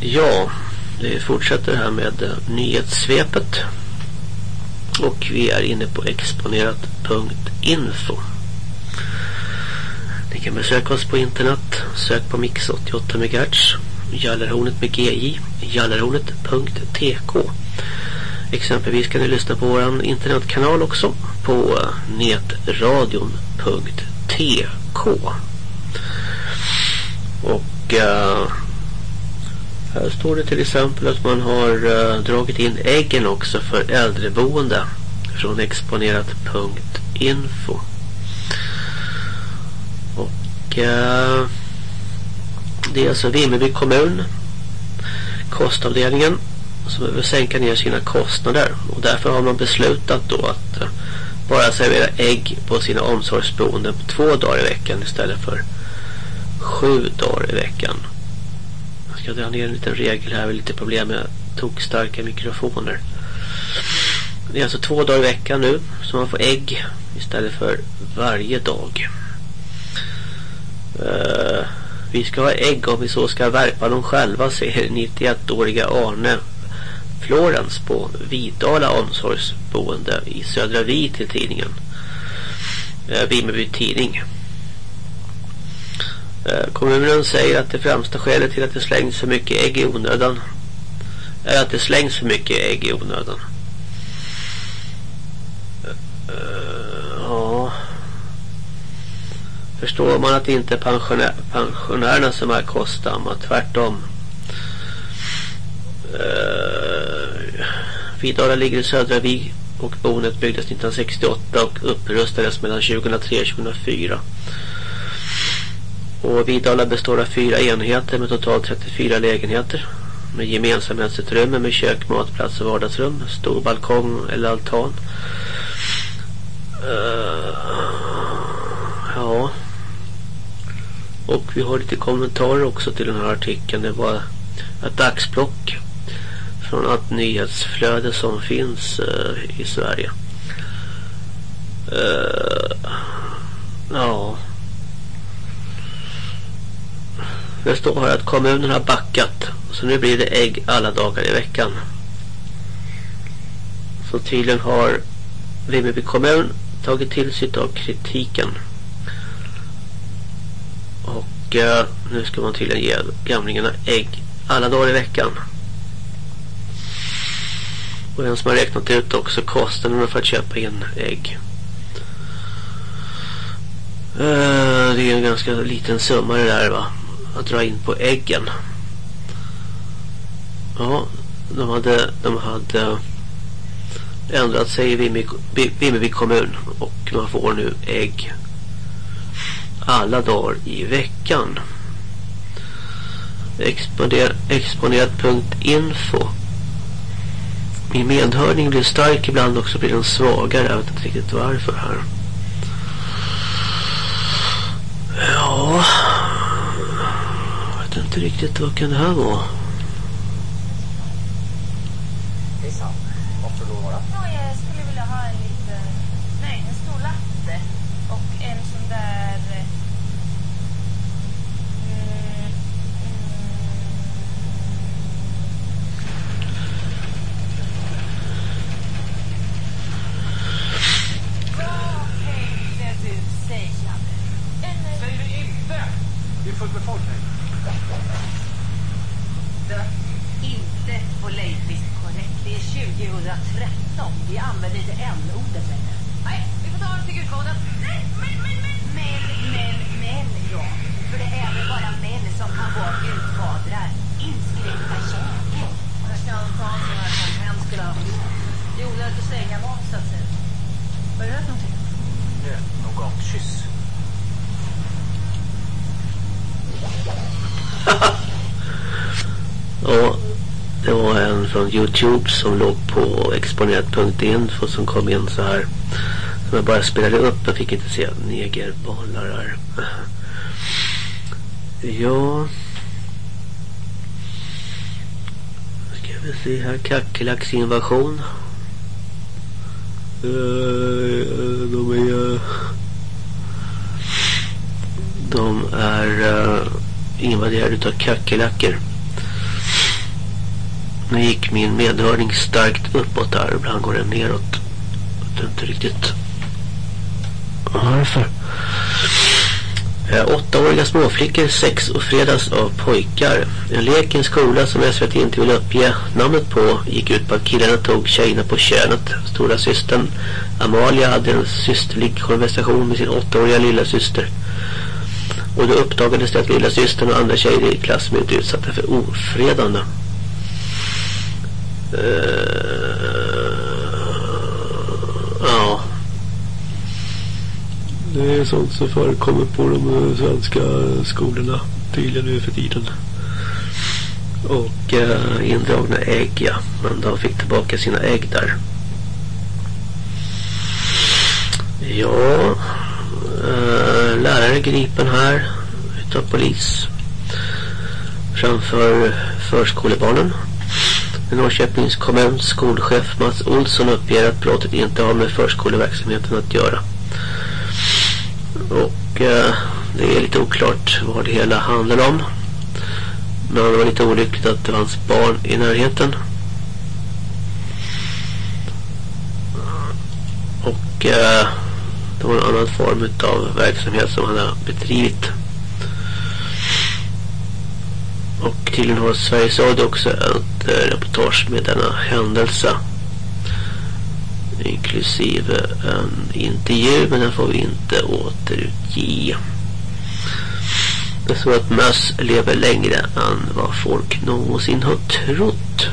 Ja, vi fortsätter här med eh, nyhetssvepet. Och vi är inne på exponerat.info. Ni kan besöka oss på internet. Sök på Mix 88 MHz. Jallarhornet med GJ. Jallarhornet.tk Exempelvis kan ni lyssna på vår internetkanal också. På eh, netradion.tk Och uh, här står det till exempel att man har uh, dragit in äggen också för äldreboende. Från exponerat.info. Och uh, det är alltså Vimmerby kommun kostavdelningen som behöver sänka ner sina kostnader. Och därför har man beslutat då att uh, bara servera ägg på sina omsorgsboenden två dagar i veckan istället för sju dagar i veckan ska dra ner en liten regel här. Vi lite problem med tokstarka mikrofoner. Det är alltså två dagar i veckan nu som man får ägg istället för varje dag. Uh, vi ska ha ägg om vi så ska värpa dem själva säger 91-åriga Arne Florens på Vidala omsorgsboende i Södra Vi till tidningen. Uh, Vimmerby tidning. Eh, kommunen säger att det främsta skälet till att det slängs för mycket ägg i onödan är att det slängs för mycket ägg i onödan. Eh, ja. Förstår man att det inte är pensionär, pensionärerna som är kostsamma, tvärtom. Uh, Vidala ligger i södra Vig och bonet byggdes 1968 och upprustades mellan 2003 och 2004. Och Vidala består av fyra enheter med totalt 34 lägenheter. Med gemensamhetsutrymme med kök, matplats och vardagsrum. Stor balkong eller altan. Uh, ja. Och vi har lite kommentarer också till den här artikeln. Det var ett dagsblock från allt nyhetsflöde som finns uh, i Sverige. Uh, ja. Det står här att kommunen har backat. Så nu blir det ägg alla dagar i veckan. Så tydligen har Vimmerby kommun tagit till sig av kritiken. Och eh, nu ska man tydligen ge gamlingarna ägg alla dagar i veckan. Och en som har räknat ut också kostnaderna för att köpa in ägg. Eh, det är en ganska liten summa det där va att dra in på äggen. Ja, de hade, de hade ändrat sig i Vimmerby kommun och man får nu ägg alla dagar i veckan. Exponer, exponerat.info Min medhörning blir stark ibland också blir den svagare. Jag vet inte riktigt varför här. Ja vet inte riktigt vad kan det här vara. Det är sant du vara? Ja, jag skulle vilja ha en liten, nej en stor latte och en sån där mm, Vad tänkte du säga nu? Säg det inte! Det är fullt med folk här. Du, inte på Leifvist korrekt. Det är 2013. Vi använder inte n-ordet längre. Nej, vi får ta en till gudkoden. Nej, men, men, men. Men, men, men, ja. För det är väl bara män som kan vara utfadrar. Inskränkta kärlek. Jag ska ta en sån här som hen skulle ha haft. Det är onödigt att slänga mat så att säga. Det för någonting? Det någon kyss. Ja, det var en från Youtube som låg på exponerat.info som kom in så här. Som jag bara spelade upp. Jag fick inte se negerbollar här. Ja. Ska vi se här. Kackerlacksinvasion. Uh, eh, de är... De är uh, invaderade av kackerlackor. Nu gick min medhörning starkt uppåt där. Ibland går den neråt. Det är inte riktigt varför. Eh, åttaåriga småflickor sex och fredags av pojkar. En lek i en skola som SVT inte vill uppge namnet på gick ut på att killarna tog tjejerna på könet. Stora systern Amalia hade en systerlig konversation med sin åttaåriga lilla syster. Och då uppdagades det att lilla systern och andra tjejer i klassen inte utsatta för ofredande. Uh, ja. Det är sånt som förekommer på de svenska skolorna tydligen nu för tiden. Och uh, indragna ägg, ja. Men de fick tillbaka sina ägg där. Ja, uh, lärare gripen här utav polis framför förskolebarnen. Norrköpings kommuns skolchef Mats Olsson uppger att brottet inte har med förskoleverksamheten att göra. Och eh, det är lite oklart vad det hela handlar om. Men det var lite olyckligt att det fanns barn i närheten. Och eh, det var en annan form av verksamhet som han har bedrivit. Och tydligen har Sveriges Radio också ett eh, reportage med denna händelse. Inklusive en intervju men den får vi inte återutge. Det står att möss lever längre än vad folk någonsin har trott.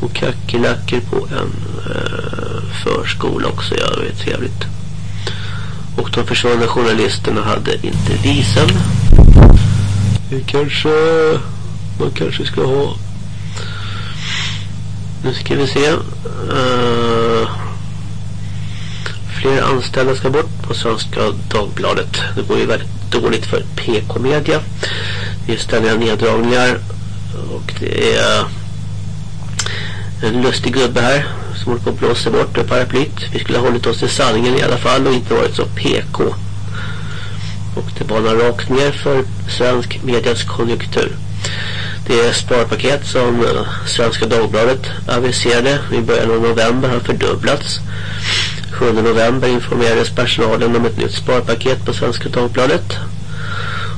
Och kackerlackor på en eh, förskola också, ja det är trevligt. Och de försvunna journalisterna hade inte visum. Det kanske man kanske ska ha. Nu ska vi se. Uh, fler anställda ska bort på Svenska Dagbladet. Det går ju väldigt dåligt för PK-media. Det är ständiga neddragningar. Och det är en lustig gubbe här som håller på att blåsa bort paraplyt. Vi skulle ha hållit oss till sanningen i alla fall och inte varit så PK. Och det banar rakt ner för svensk medias konjunktur. Det är sparpaket som eh, Svenska Dagbladet aviserade i början av november har fördubblats. 7 november informerades personalen om ett nytt sparpaket på Svenska Dagbladet.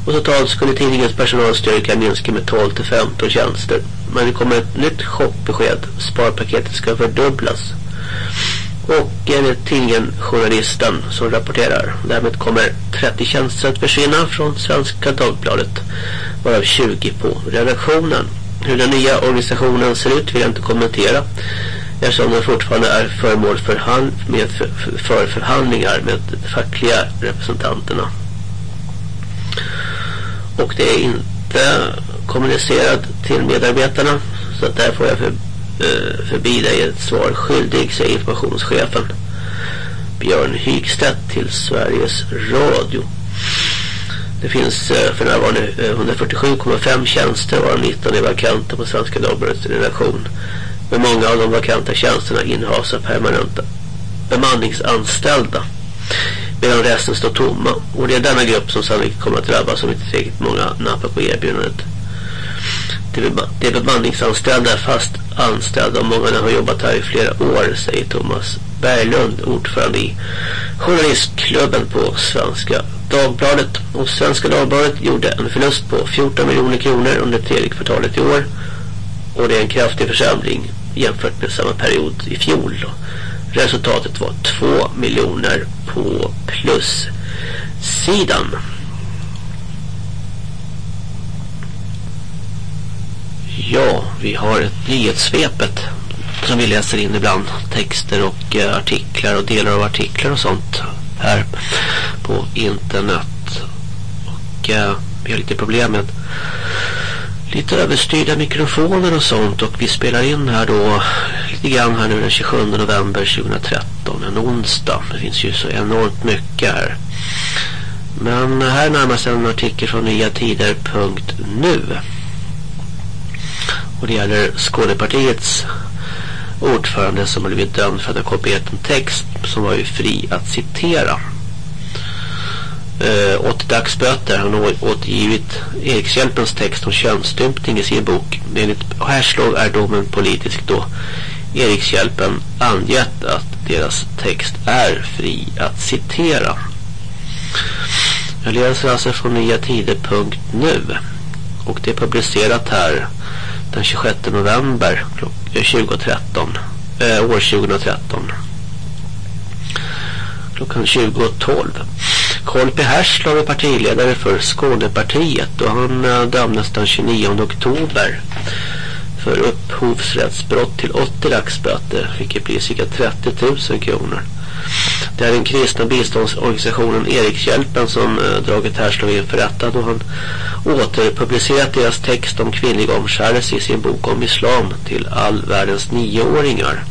Och totalt skulle tidningens personalstyrka minska med 12-15 tjänster. Men det kommer ett nytt chockbesked. Sparpaketet ska fördubblas. Och enligt tidningen Journalisten som rapporterar. Därmed kommer 30 tjänster att försvinna från Svenska Dagbladet. Varav 20 på redaktionen. Hur den nya organisationen ser ut vill jag inte kommentera. Eftersom den fortfarande är föremål för, hand, med för, förhandlingar med de fackliga representanterna. Och det är inte kommunicerat till medarbetarna. Så att där får jag för, Eh, förbi dig ett svar skyldig, säger informationschefen Björn Hygstedt till Sveriges Radio. Det finns eh, för närvarande eh, 147,5 tjänster varav 19 är vakanta på Svenska Dagbladets redaktion. Men många av de vakanta tjänsterna innehas av permanenta bemanningsanställda. Medan resten står tomma. Och det är denna grupp som sannolikt kommer att drabbas om inte tillräckligt många nappar på erbjudandet. Det är bemanningsanställda fast anställda och många har jobbat här i flera år, säger Thomas Berglund, ordförande i journalistklubben på Svenska Dagbladet. Och Svenska Dagbladet gjorde en förlust på 14 miljoner kronor under tredje kvartalet i år. Och det är en kraftig försämring jämfört med samma period i fjol. Resultatet var 2 miljoner på plussidan. Ja, vi har ett nyhetssvepet som vi läser in ibland. Texter och eh, artiklar och delar av artiklar och sånt här på internet. Och eh, vi har lite problem med lite överstyrda mikrofoner och sånt och vi spelar in här då lite grann här nu den 27 november 2013 en onsdag. Det finns ju så enormt mycket här. Men här närmast en artikel från nyatider.nu och det gäller Skånepartiets ordförande som har blivit dömd för att ha kopierat en text som var ju fri att citera. eh, åt dagsböter. har Han återgivit Erikshjälpens text om könsstympning i sin bok. Enligt härslag är domen politisk då Erikshjälpen angett att deras text är fri att citera. Jag läser alltså från nya tider.nu och det är publicerat här den 26 november 2013, eh, eh, år 2013 klockan 20.12 Kolpi Herslov är partiledare för Skånepartiet och han eh, dömdes den 29 oktober för upphovsrättsbrott till 80 dagsböter. Vilket blir cirka 30 000 kronor. Det är den kristna biståndsorganisationen Erikshjälpen som eh, dragit Härslov inför rätta då han återpublicerat deras text om kvinnlig omskärelse i sin bok om islam till all världens nioåringar.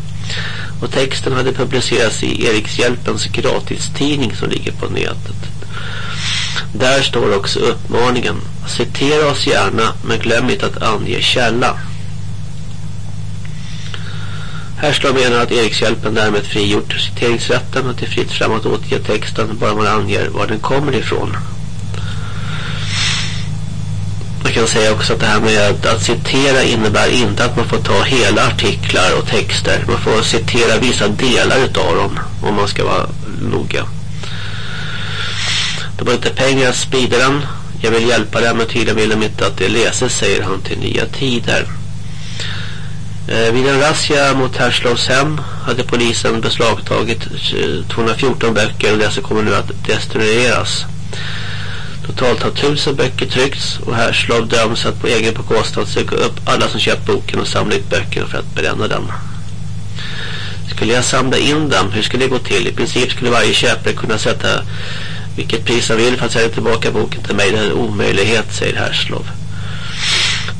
Och texten hade publicerats i Erikshjälpens gratistidning som ligger på nätet. Där står också uppmaningen Citera oss gärna men glöm inte att ange källa. Härslov menar att Erikshjälpen därmed frigjort citeringsrätten och till fritt fram att återge texten bara man anger var den kommer ifrån. Jag kan säga också att det här med att citera innebär inte att man får ta hela artiklar och texter. Man får citera vissa delar utav dem om man ska vara noga. De har inte pengar att sprida den. Jag vill hjälpa dem men tydligen vill de inte att det läses säger han till Nya Tider. Eh, vid en razzia mot Härslovs hem hade polisen beslagtagit eh, 214 böcker och dessa kommer nu att destrueras. Totalt har tusen böcker tryckts och Härslov döms att på egen bekostnad söka upp alla som köpt boken och samla ut böckerna för att bränna dem. Skulle jag samla in dem, hur skulle det gå till? I princip skulle varje köpare kunna sätta vilket pris han vill för att sälja tillbaka boken till mig. Det är en omöjlighet, säger Herslov.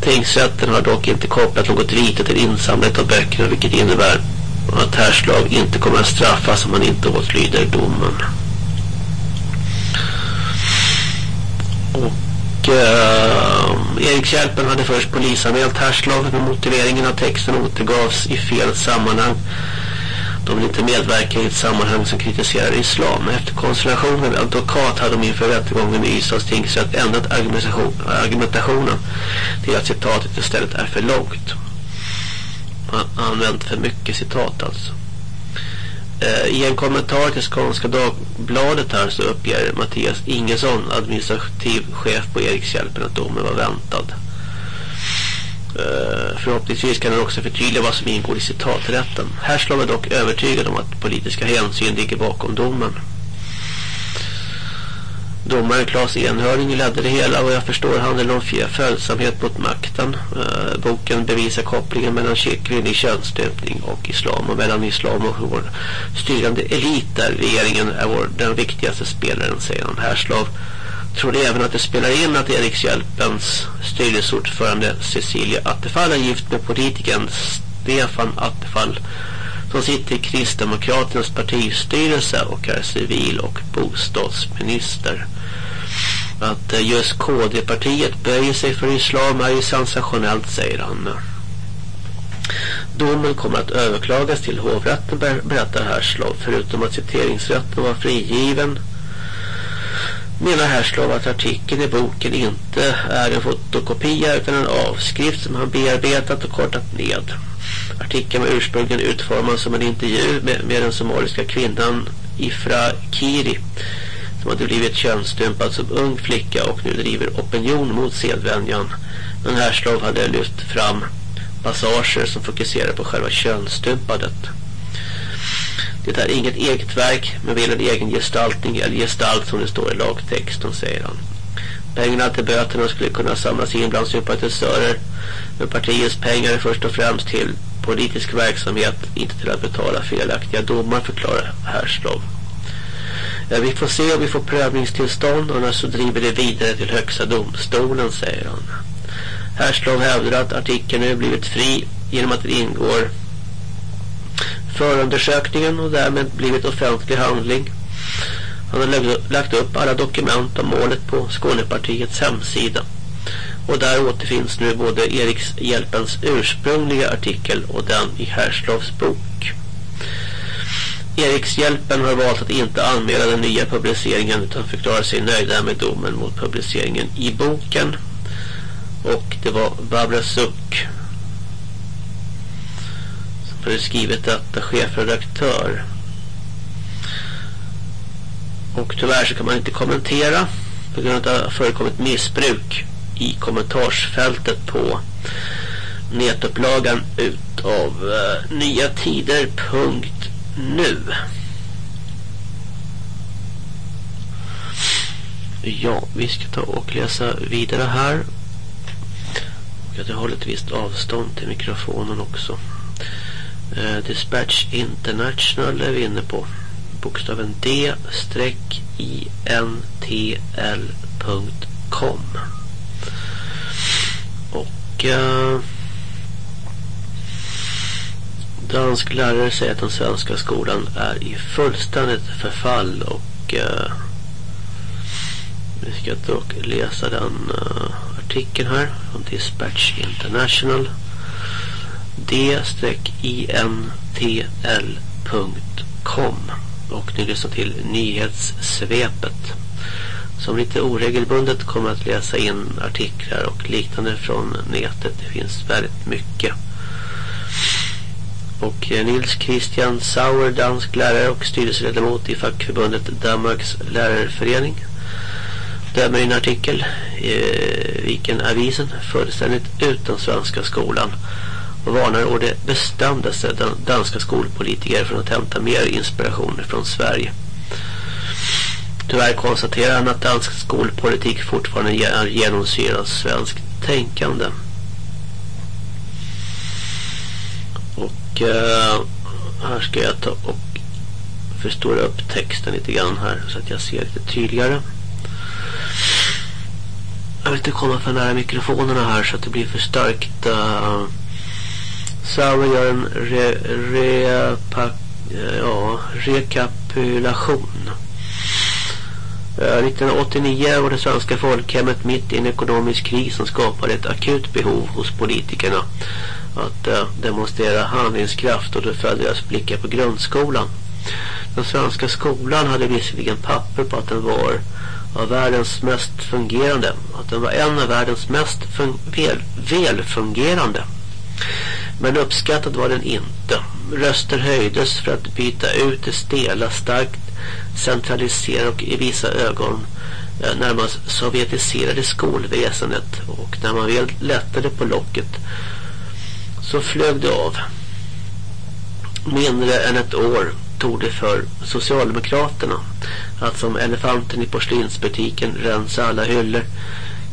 Tingsrätten har dock inte kopplat något vite till insamlet av böckerna vilket innebär att Härslov inte kommer att straffas om han inte åtlyder domen. Och eh, Erik Kjälpen hade först polisanmält Härslov med motiveringen att texten återgavs i fel sammanhang de vill inte medverka i ett sammanhang som kritiserar islam. Efter konstellationen med advokat hade de inför rättegången i Ystads tingsrätt ändrat argumentationen till att citatet istället är för långt. Man använt för mycket citat alltså. Eh, I en kommentar till Skånska Dagbladet här så uppger Mattias Ingesson, administrativ chef på Erikshjälpen, att domen var väntad. Eh, förhoppningsvis kan han också förtydliga vad som ingår i citaträtten. Här slår man dock övertygad om att politiska hänsyn ligger bakom domen. Domaren Claes Enhörning ledde det hela och jag förstår handlar om följsamhet mot makten. Eh, boken bevisar kopplingen mellan kyrklig könsstympning och islam och mellan islam och vår styrande elit där regeringen är vår, den viktigaste spelaren, säger han. Härslav tror även att det spelar in att Erikshjälpens styrelseordförande Cecilia Attefall är gift med politikern Stefan Attefall som sitter i Kristdemokraternas partistyrelse och är civil- och bostadsminister. Att eh, just KD-partiet böjer sig för islam är ju sensationellt, säger han. Domen kommer att överklagas till hovrätten, berättar Herslov. förutom att citeringsrätten var frigiven menar Herslov att artikeln i boken inte är en fotokopia utan en avskrift som han bearbetat och kortat ned. Artikeln var ursprungligen utformad som en intervju med, med den somaliska kvinnan Ifra Kiri som hade blivit könsstympad som ung flicka och nu driver opinion mot sedvänjan. Men Herslov hade lyft fram passager som fokuserar på själva könsstympandet. Det är inget eget verk men vill en egen gestaltning eller gestalt som det står i lagtexten, säger han. Pengarna till böterna skulle kunna samlas in bland sympatisörer men partiets pengar är först och främst till politisk verksamhet, inte till att betala felaktiga domar, förklarar Herslov. Vi får se om vi får prövningstillstånd annars så driver det vidare till högsta domstolen, säger han. Härslov hävdar att artikeln nu blivit fri genom att det ingår förundersökningen och därmed blivit offentlig handling. Han har lagt upp alla dokument om målet på Skånepartiets hemsida. Och där återfinns nu både Erikshjälpens ursprungliga artikel och den i Härslovs bok. Erikshjälpen har valt att inte anmäla den nya publiceringen utan förklarar sig nöjda med domen mot publiceringen i boken. Och det var Barbara Suck som hade skrivit detta chefredaktör. Och tyvärr så kan man inte kommentera på grund av att det har förekommit missbruk i kommentarsfältet på nätupplagan utav uh, eh, nyatider.com nu. Ja, vi ska ta och läsa vidare här. Och att jag håller ett visst avstånd till mikrofonen också. Eh, Dispatch International är vi inne på. Bokstaven D-INTL.com Och... Eh, dansk lärare säger att den svenska skolan är i fullständigt förfall och eh, vi ska dock läsa den eh, artikeln här från Dispatch International d-intl.com och ni lyssnar till nyhetssvepet som lite oregelbundet kommer att läsa in artiklar och liknande från nätet. Det finns väldigt mycket. Och eh, Nils Christian Sauer, dansk lärare och styrelseledamot i fackförbundet Danmarks lärarförening dömer i en artikel i eh, Viken Avisen fullständigt utan svenska skolan och varnar å det bestämdaste danska skolpolitiker från att hämta mer inspiration från Sverige. Tyvärr konstaterar han att dansk skolpolitik fortfarande genomsyras svenskt tänkande. Och eh, här ska jag ta och förstora upp texten lite grann här så att jag ser lite tydligare. Jag vill inte komma för nära mikrofonerna här så att det blir för starkt. Eh, uh, Sauer gör en re, re, pa, eh, ja, rekapitulation. 1989 var det svenska folkhemmet mitt i en ekonomisk kris som skapade ett akut behov hos politikerna att eh, demonstrera handlingskraft och då följde deras blickar på grundskolan. Den svenska skolan hade visserligen papper på att den var av världens mest fungerande. Att den var en av världens mest väl, välfungerande. Men uppskattad var den inte. Röster höjdes för att byta ut det stela, starkt centraliserade och i vissa ögon eh, närmast sovjetiserade skolväsendet. Och när man väl lättade på locket så flög det av. Mindre än ett år tog det för Socialdemokraterna att som elefanten i porslinsbutiken rensa alla hyllor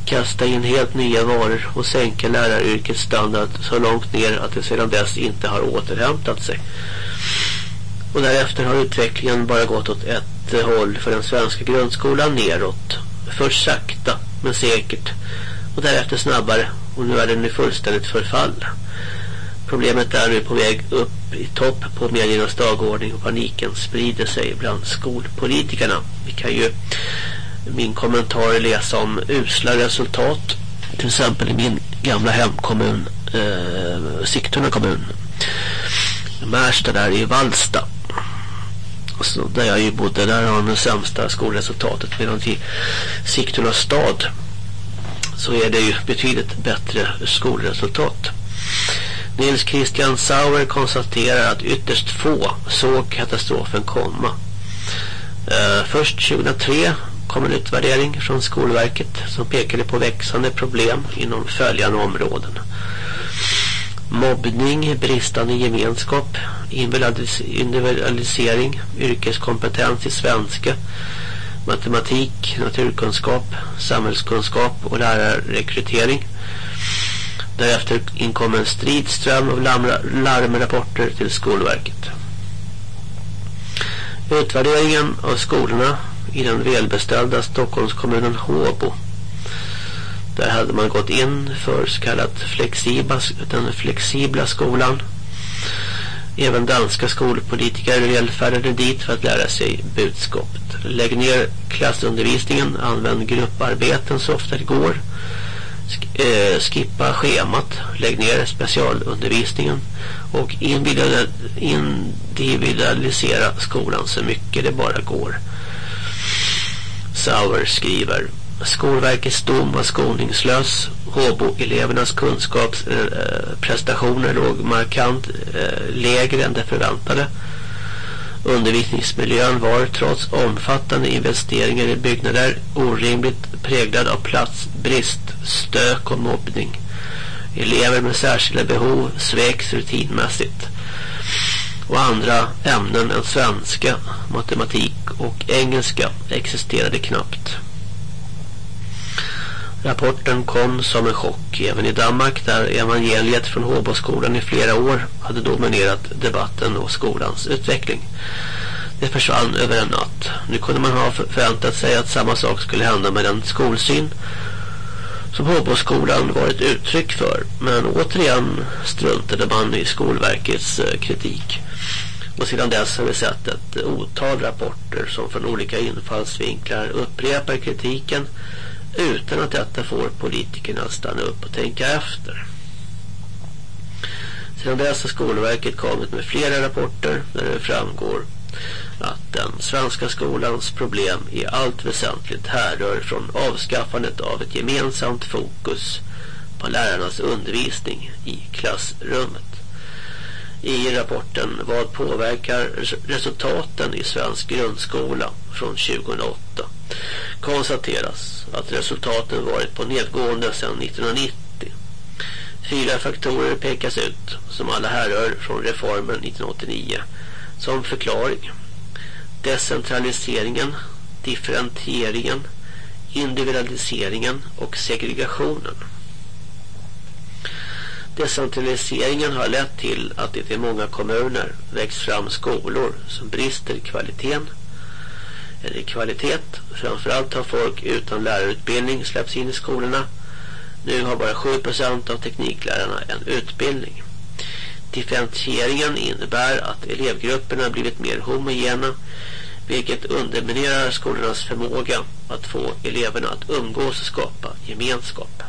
kasta in helt nya varor och sänka läraryrkets standard så långt ner att det sedan dess inte har återhämtat sig. Och därefter har utvecklingen bara gått åt ett håll för den svenska grundskolan neråt. Först sakta men säkert och därefter snabbare och nu är den i fullständigt förfall. Problemet är nu på väg upp i topp på mediernas dagordning och paniken sprider sig bland skolpolitikerna. Vi kan ju min kommentar läsa om usla resultat till exempel i min gamla hemkommun eh, Sigtuna kommun. Märsta där i Valsta så där jag ju bodde där har det sämsta skolresultatet. Medan i Sigtuna stad så är det ju betydligt bättre skolresultat. Nils Christian Sauer konstaterar att ytterst få såg katastrofen komma. Eh, först 2003 kom en utvärdering från Skolverket som pekade på växande problem inom följande områden. Mobbning, bristande gemenskap, individualisering, yrkeskompetens i svenska, matematik, naturkunskap, samhällskunskap och lärarrekrytering. Därefter inkom en stridström av larmrapporter till Skolverket. Utvärderingen av skolorna i den välbeställda Stockholmskommunen Håbo. Där hade man gått in för så kallat flexibla, den flexibla skolan. Även danska skolpolitiker välfärdade dit för att lära sig budskapet. Lägg ner klassundervisningen, använd grupparbeten så ofta det går eh, skippa schemat, lägg ner specialundervisningen och individualisera skolan så mycket det bara går. Sauer skriver Skolverkets dom var skoningslös. Håbo-elevernas kunskapsprestationer låg markant eh, lägre än det förväntade. Undervisningsmiljön var trots omfattande investeringar i byggnader orimligt präglad av platsbrist, stök och mobbning. Elever med särskilda behov sveks rutinmässigt och andra ämnen än svenska, matematik och engelska existerade knappt. Rapporten kom som en chock även i Danmark där evangeliet från Håboskolan i flera år hade dominerat debatten och skolans utveckling. Det försvann över en natt. Nu kunde man ha förväntat sig att samma sak skulle hända med den skolsyn som Håboskolan var ett uttryck för. Men återigen struntade man i Skolverkets eh, kritik. Och sedan dess har vi sett ett otal rapporter som från olika infallsvinklar upprepar kritiken utan att detta får politikerna att stanna upp och tänka efter. Sedan dess har Skolverket kommit med flera rapporter där det framgår att den svenska skolans problem i allt väsentligt härrör från avskaffandet av ett gemensamt fokus på lärarnas undervisning i klassrummet. I rapporten Vad påverkar resultaten i svensk grundskola från 2008 konstateras att resultaten varit på nedgående sedan 1990. Fyra faktorer pekas ut som alla härrör från reformen 1989 som förklaring. Decentraliseringen, differentieringen, individualiseringen och segregationen. Decentraliseringen har lett till att det i många kommuner växt fram skolor som brister i kvaliteten kvalitet. Framförallt har folk utan lärarutbildning släppts in i skolorna. Nu har bara 7% av tekniklärarna en utbildning. Differentieringen innebär att elevgrupperna blivit mer homogena vilket underminerar skolornas förmåga att få eleverna att umgås och skapa gemenskap.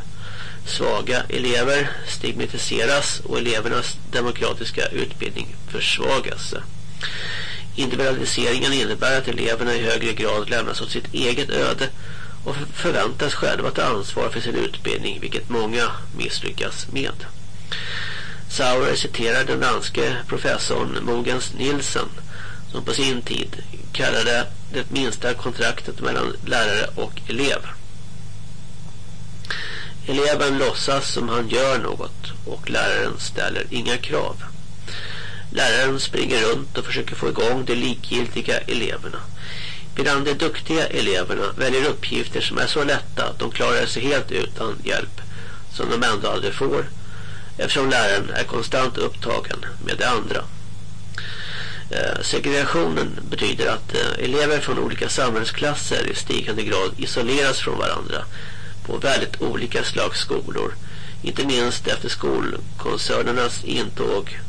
Svaga elever stigmatiseras och elevernas demokratiska utbildning försvagas. Individualiseringen innebär att eleverna i högre grad lämnas åt sitt eget öde och förväntas själva ta ansvar för sin utbildning vilket många misslyckas med. Sauer citerar den danske professorn Mogens Nielsen som på sin tid kallade det minsta kontraktet mellan lärare och elev. Eleven låtsas som han gör något och läraren ställer inga krav. Läraren springer runt och försöker få igång de likgiltiga eleverna. Medan de duktiga eleverna väljer uppgifter som är så lätta att de klarar sig helt utan hjälp som de ändå aldrig får eftersom läraren är konstant upptagen med det andra. Eh, segregationen betyder att eh, elever från olika samhällsklasser i stigande grad isoleras från varandra på väldigt olika slags skolor. Inte minst efter skolkoncernernas intåg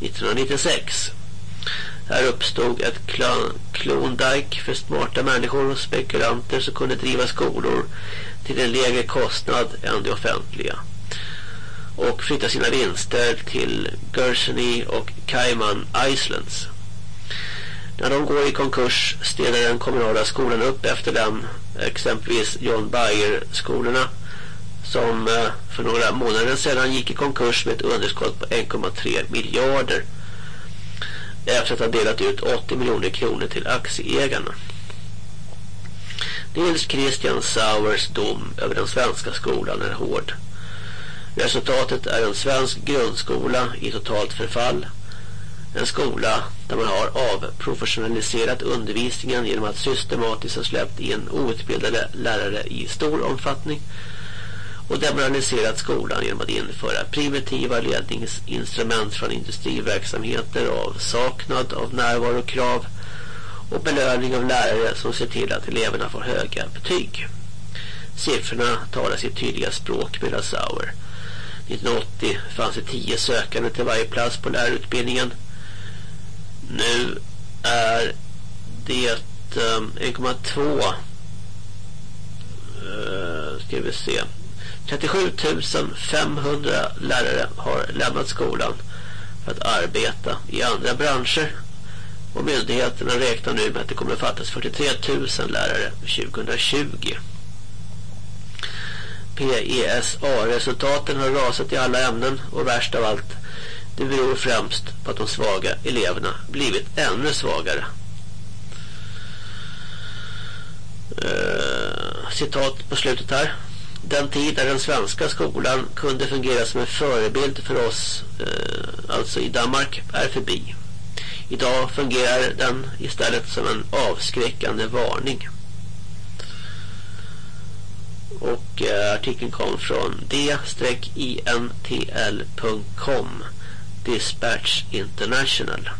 1996. Här uppstod ett Klondike för smarta människor och spekulanter som kunde driva skolor till en lägre kostnad än det offentliga och flytta sina vinster till Guernsey och Cayman Islands. När de går i konkurs ställer den kommunala skolan upp efter dem, exempelvis John Bayer-skolorna som eh, för några månader sedan gick i konkurs med ett underskott på 1,3 miljarder efter att ha delat ut 80 miljoner kronor till aktieägarna. Nils Christian Sauers dom över den svenska skolan är hård. Resultatet är en svensk grundskola i totalt förfall. En skola där man har avprofessionaliserat undervisningen genom att systematiskt ha släppt in outbildade lärare i stor omfattning och demoraliserat skolan genom att införa primitiva ledningsinstrument från industriverksamheter av saknad av närvarokrav och belöning av lärare som ser till att eleverna får höga betyg. Siffrorna talar sitt tydliga språk med Sauer. 1980 fanns det 10 sökande till varje plats på lärarutbildningen. Nu är det ehm, 1,2 uh, eh, ska vi se 37 500 lärare har lämnat skolan för att arbeta i andra branscher. Och myndigheterna räknar nu med att det kommer att fattas 43 000 lärare 2020. PESA-resultaten har rasat i alla ämnen och värst av allt, det beror främst på att de svaga eleverna blivit ännu svagare. Uh, citat på slutet här. Den tid när den svenska skolan kunde fungera som en förebild för oss, eh, alltså i Danmark, är förbi. Idag fungerar den istället som en avskräckande varning. Och eh, artikeln kom från d-intl.com Dispatch International.